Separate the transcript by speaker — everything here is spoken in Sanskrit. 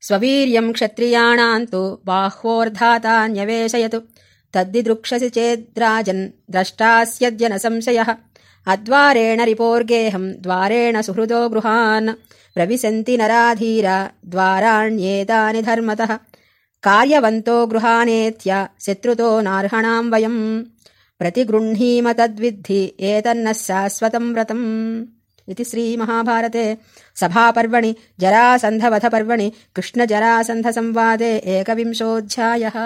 Speaker 1: स्ववीर्यम् क्षत्रियाणाम् तु बाह्वोर्धातान्यवेशयतु तद्दिदृक्षसि चेद्राजन् द्रष्टास्यद्य न संशयः अद्वारेण रिपोर्गेऽहम् द्वारेण सुहृदो गृहान्। प्रविशन्ति नराधीरा द्वाराण्येतानि धर्मतः। कार्यवन्तो गृहानेत्य शत्रुतो नार्हणाम् वयम्। प्रतिगृह्णीम तद्विद्धि एतन्नः शाश्वतम् व्रतम् इति श्रीमहाभारते। सभापर्वणि जरासन्धवधपर्वणि कृष्णजरासन्धसंवादे एकविंशोऽध्यायः